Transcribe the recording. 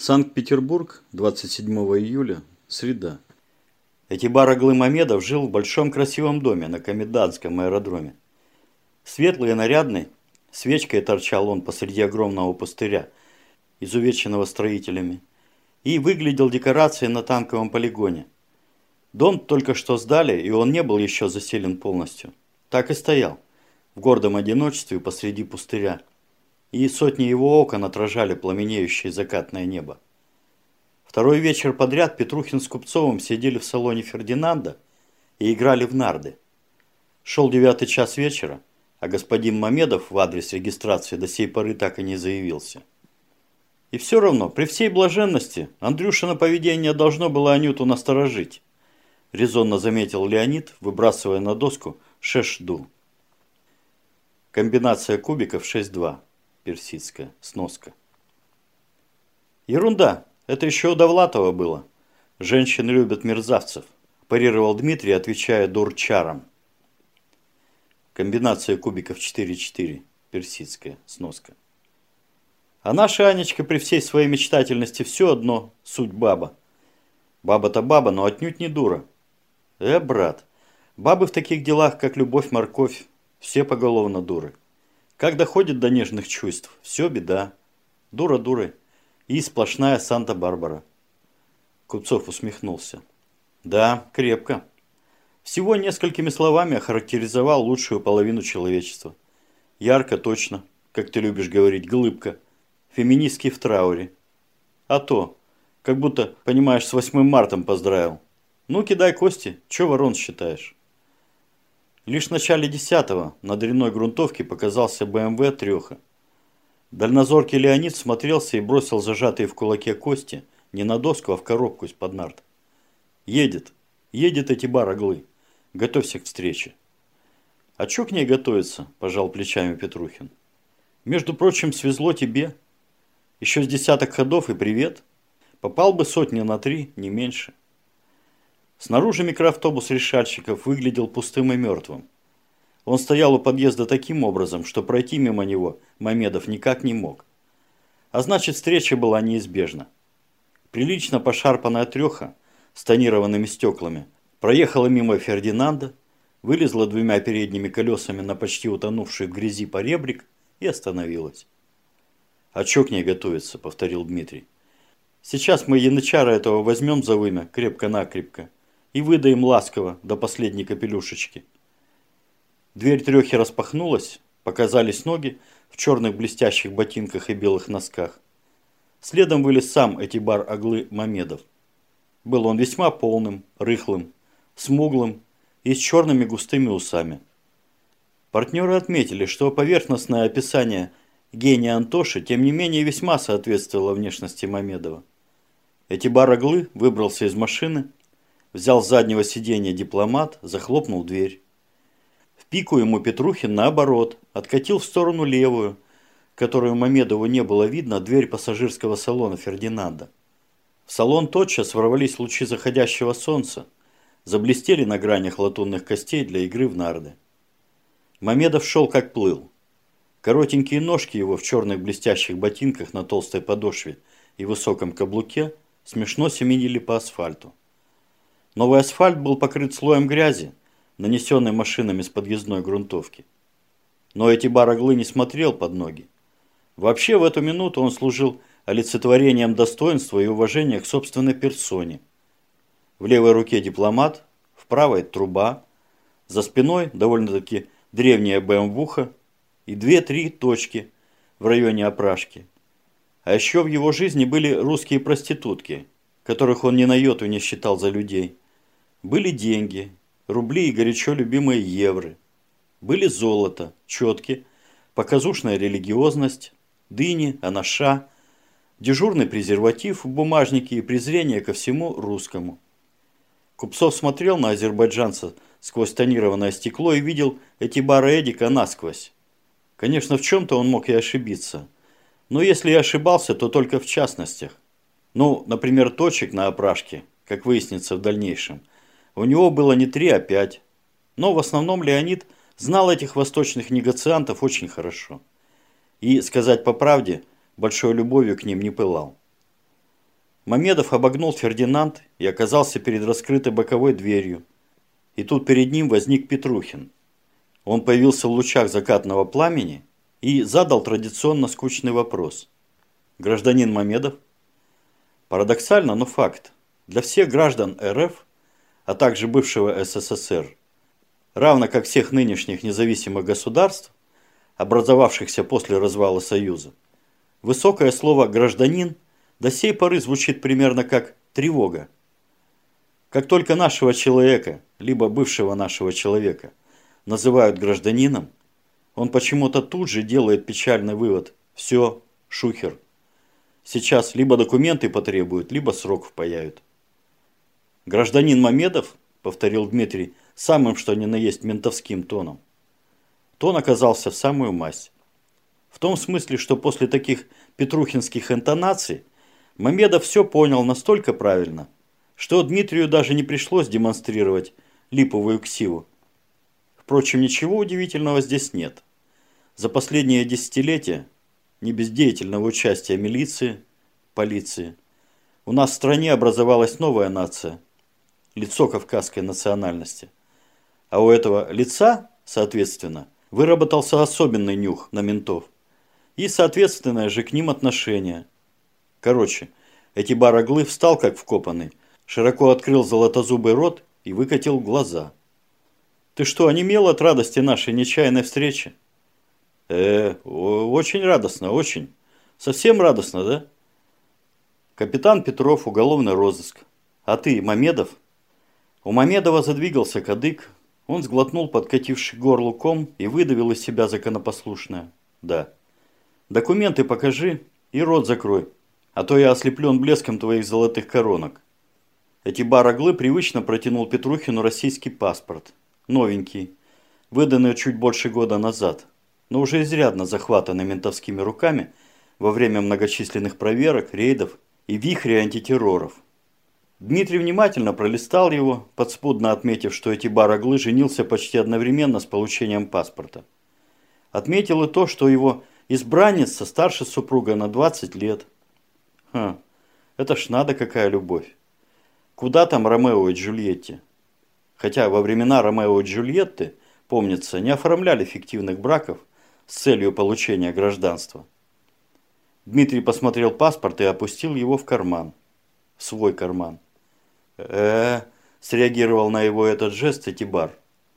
Санкт-Петербург, 27 июля, среда. Этибар Аглы Мамедов жил в большом красивом доме на Комендантском аэродроме. Светлый и нарядный, свечкой торчал он посреди огромного пустыря, изувеченного строителями, и выглядел декорацией на танковом полигоне. Дом только что сдали, и он не был еще заселен полностью. Так и стоял, в гордом одиночестве посреди пустыря – и сотни его окон отражали пламенеющее закатное небо. Второй вечер подряд Петрухин с Купцовым сидели в салоне Фердинанда и играли в нарды. Шел девятый час вечера, а господин Мамедов в адрес регистрации до сей поры так и не заявился. И все равно, при всей блаженности, Андрюшина поведение должно было Анюту насторожить, резонно заметил Леонид, выбрасывая на доску шешду. Комбинация кубиков 6-2 персидская, сноска. Ерунда, это еще у Довлатова было. Женщины любят мерзавцев, парировал Дмитрий, отвечая дурчарам. Комбинация кубиков 4-4, персидская, сноска. А наша Анечка при всей своей мечтательности все одно, суть баба. Баба-то баба, но отнюдь не дура. Э, брат, бабы в таких делах, как любовь-морковь, все поголовно дуры. Как доходит до нежных чувств, все беда. Дура дуры. И сплошная Санта-Барбара. Купцов усмехнулся. Да, крепко. Всего несколькими словами охарактеризовал лучшую половину человечества. Ярко, точно, как ты любишь говорить, глыбко. Феминистки в трауре. А то, как будто, понимаешь, с 8 мартом поздравил. Ну, кидай кости, чё ворон считаешь? Лишь в начале десятого на дрянной грунтовке показался БМВ «Треха». Дальнозоркий Леонид смотрелся и бросил зажатые в кулаке кости не на доску, а в коробку из-под нарт. «Едет. Едет эти бароглы. Готовься к встрече». «А чё к ней готовиться?» – пожал плечами Петрухин. «Между прочим, свезло тебе. Еще с десяток ходов и привет. Попал бы сотни на три, не меньше». Снаружи микроавтобус решальщиков выглядел пустым и мертвым. Он стоял у подъезда таким образом, что пройти мимо него Мамедов никак не мог. А значит, встреча была неизбежна. Прилично пошарпанная треха с тонированными стеклами проехала мимо Фердинанда, вылезла двумя передними колесами на почти утонувший в грязи поребрик и остановилась. «А чё к ней готовится?» – повторил Дмитрий. «Сейчас мы янычара этого возьмем за вымя крепко-накрепко и выдаем ласково до последней капелюшечки. Дверь трехи распахнулась, показались ноги в черных блестящих ботинках и белых носках. Следом вылез сам Этибар Аглы Мамедов. Был он весьма полным, рыхлым, смуглым и с черными густыми усами. Партнеры отметили, что поверхностное описание гения Антоши, тем не менее, весьма соответствовало внешности Мамедова. Этибар Аглы выбрался из машины, Взял с заднего сиденья дипломат, захлопнул дверь. В пику ему Петрухин, наоборот, откатил в сторону левую, которую Мамедову не было видно, дверь пассажирского салона Фердинанда. В салон тотчас ворвались лучи заходящего солнца, заблестели на гранях латунных костей для игры в нарды. Мамедов шел как плыл. Коротенькие ножки его в черных блестящих ботинках на толстой подошве и высоком каблуке смешно семенили по асфальту. Новый асфальт был покрыт слоем грязи, нанесенной машинами с подъездной грунтовки. Но эти бароглы не смотрел под ноги. Вообще в эту минуту он служил олицетворением достоинства и уважения к собственной персоне. В левой руке дипломат, в правой труба, за спиной довольно-таки древняя БМВуха и две-три точки в районе опрашки. А еще в его жизни были русские проститутки, которых он ни на йоту не считал за людей. Были деньги, рубли и горячо любимые евро. Были золото, четки, показушная религиозность, дыни, анаша, дежурный презерватив в бумажнике и презрение ко всему русскому. Купцов смотрел на азербайджанца сквозь тонированное стекло и видел эти бары Эдика насквозь. Конечно, в чем-то он мог и ошибиться. Но если и ошибался, то только в частностях. Ну, например, точек на опрашке, как выяснится в дальнейшем – у него было не три, а пять. Но в основном Леонид знал этих восточных негациантов очень хорошо. И, сказать по правде, большой любовью к ним не пылал. Мамедов обогнул Фердинанд и оказался перед раскрытой боковой дверью. И тут перед ним возник Петрухин. Он появился в лучах закатного пламени и задал традиционно скучный вопрос. «Гражданин Мамедов?» Парадоксально, но факт. Для всех граждан РФ, а также бывшего СССР, равно как всех нынешних независимых государств, образовавшихся после развала Союза, высокое слово «гражданин» до сей поры звучит примерно как «тревога». Как только нашего человека, либо бывшего нашего человека, называют гражданином, он почему-то тут же делает печальный вывод «все, шухер». Сейчас либо документы потребуют, либо срок впаяют. «Гражданин Мамедов», – повторил Дмитрий, самым что ни на есть ментовским тоном. Тон оказался в самую масть. В том смысле, что после таких петрухинских интонаций Мамедов все понял настолько правильно, что Дмитрию даже не пришлось демонстрировать липовую ксиву. Впрочем, ничего удивительного здесь нет. За последние десятилетия, не без деятельного участия милиции, полиции, у нас в стране образовалась новая нация – лицо кавказской национальности. А у этого лица, соответственно, выработался особенный нюх на ментов. И, соответственное же к ним отношение. Короче, эти бароглы встал как вкопанный, широко открыл золотозубый рот и выкатил глаза. «Ты что, онемел от радости нашей нечаянной встречи?» «Э, очень радостно, очень. Совсем радостно, да?» «Капитан Петров, уголовный розыск. А ты, Мамедов?» У Мамедова задвигался кадык, он сглотнул подкативший горлу ком и выдавил из себя законопослушное. «Да». «Документы покажи и рот закрой, а то я ослеплен блеском твоих золотых коронок». Эти бароглы привычно протянул Петрухину российский паспорт. Новенький, выданный чуть больше года назад, но уже изрядно захватанный ментовскими руками во время многочисленных проверок, рейдов и вихрей антитерроров. Дмитрий внимательно пролистал его, подспудно отметив, что эти бароглы женился почти одновременно с получением паспорта. Отметил и то, что его избранница старше супруга на 20 лет. Хм, это ж надо какая любовь. Куда там Ромео и Джульетте? Хотя во времена Ромео и Джульетты, помнится, не оформляли фиктивных браков с целью получения гражданства. Дмитрий посмотрел паспорт и опустил его в карман. В свой карман э среагировал на его этот жест Этибар.